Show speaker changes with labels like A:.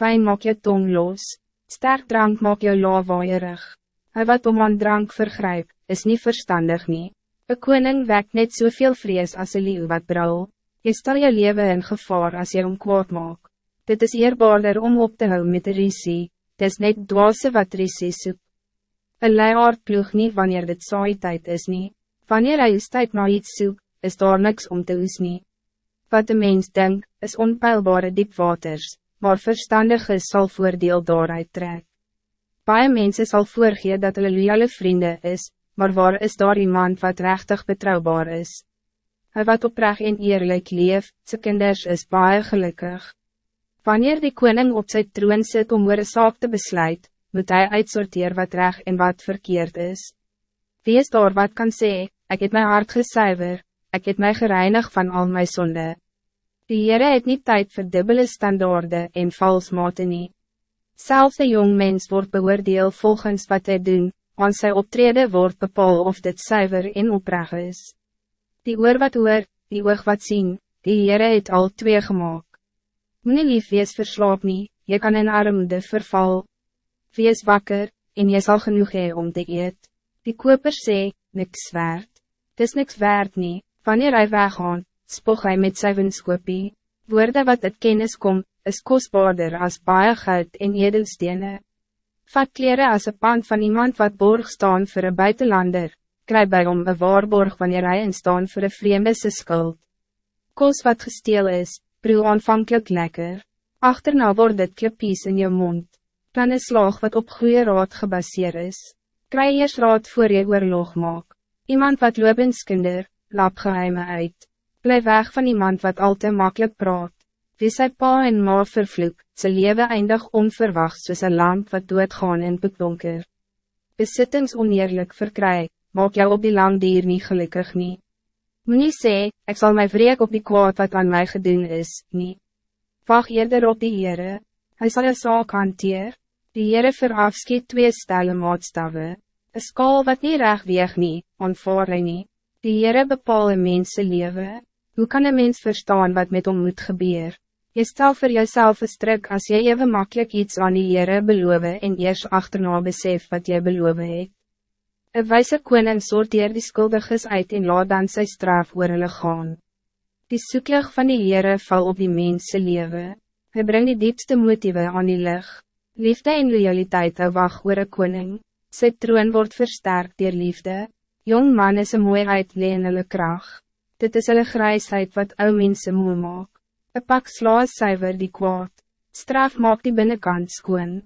A: Wijn maak je tong los, sterk drank maak je lawaaier. Hij wat om aan drank vergrijp, is niet verstandig nie. Een koning wekt net zoveel vrees als een leeuw wat brouw. Je stel je leven in gevaar als je hem kwaad maak. Dit is eerbaarder om op te houden met de risie, het is net dwaase wat risie soek. Een leiaard ploeg niet wanneer dit saai tijd is nie. Wanneer hij is tijd na iets soek, is daar niks om te oes nie. Wat de mens denkt, is onpeilbare diepwaters, maar verstandig is sal voordeel daaruit trek. Baie mense sal voorgee dat hulle loyale vrienden is, maar waar is daar iemand wat rechtig betrouwbaar is? Hij wat oprecht en eerlijk leef, sy kinders is baie gelukkig. Wanneer die koning op zijn troon zit om oor een saak te besluit, moet hij uitsorteer wat recht en wat verkeerd is. Wie is daar wat kan zeggen, ik heb mijn hart gesuiver, ik heb mij gereinigd van al mijn zonde. Die Heere het niet tijd voor dubbele standaarden en vals mate nie. Zelfs de jong mens wordt beoordeel volgens wat hij doen, want sy optreden wordt bepaal of dit zuiver en oprecht is. Die oor wat oor, die oog wat zien, die Heere het al twee gemaakt. Moe lief wees verslaap nie, je kan in armoede verval. Wees wakker, en je zal genoeg hee om te eet. Die koper sê, niks waard. Dis niks waard nie, wanneer hij weggaan, spog hij met sy winskopie. Woorde wat het kennis kom, is kostbaarder als baie goud en edelstene. Vat kleren als een pand van iemand wat borg staan voor een buitenlander, krijg bij om een waarborg wanneer hij in staan voor een vreemde skuld. Kos wat gesteel is, proe aanvankelijk lekker. Achterna word dit klippies in je mond. Dan is slag wat op goede raad gebaseerd is. Krijg eers raad voor je oorlog maak. Iemand wat loopinskinder, lap geheime uit. Blijf weg van iemand wat al te makkelijk praat. Wie sy pa en ma vervloek, sy leven eindig onverwacht soos een lamp wat doodgaan in beklonker. Besittings oneerlijk verkry, maak jou op die lang dier nie gelukkig nie. Moenie sê, ek sal my vreek op die kwaad wat aan mij gedoen is, nie. Wacht eerder op die Heere, hy sal jou saak hanteer. Die Heere verafskiet twee stelle maatstave, een skaal wat niet recht weeg nie, aanvaar hy nie. Die Heere bepaal een mense leven. Hoe kan een mens verstaan wat met hom moet gebeuren? Je stel voor jezelf een strik als je even makkelijk iets aan die Heere beloof en eers achterna besef wat jy beloof het. Een wijze koning sorteer die skuldiges uit en laat dan sy straf oor hulle gaan. Die soeklig van die Heere val op die mense leven. Hij brengt die diepste motieven aan die licht. Liefde en loyaliteit hou wacht oor een koning. Sy troon wordt versterkt door liefde. Jong man is een mooiheid leen hulle kracht. Dit is hulle grijsheid wat ou mense moe maak. Een pak sla suiver die kwaad. Straf maak die binnenkant skoon.